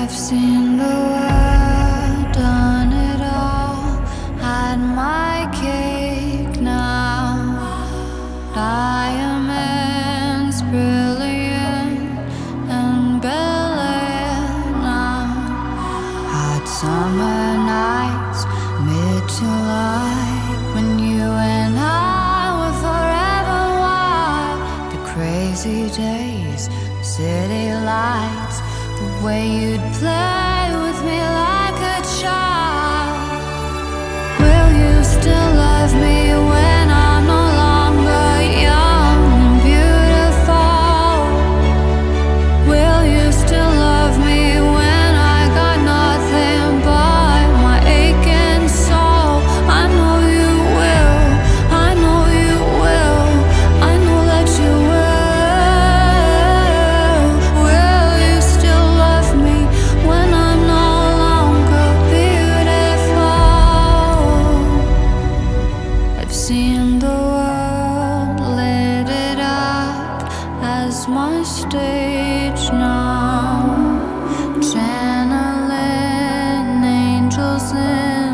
I've seen the world, done it all, had my cake now. Diamonds brilliant and Bel Air now. Hot summer nights, mid July, when you and I were forever wild. The crazy days, city lights, way you'd play seen the world lit it up as my stage now. Channeling angels in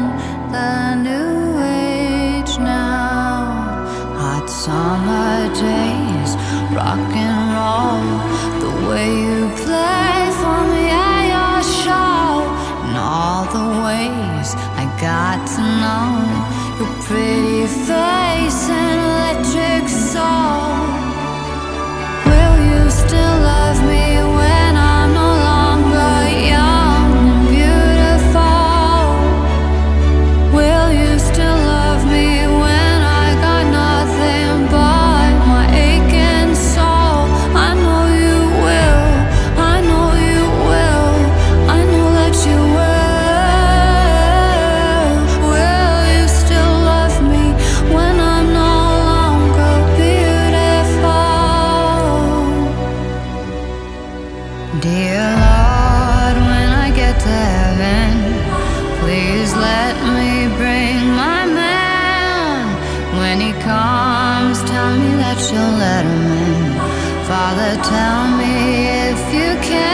the new age now. Hot summer days, rock When I get to heaven, please let me bring my man. When he comes, tell me that you'll let him in. Father, tell me if you can.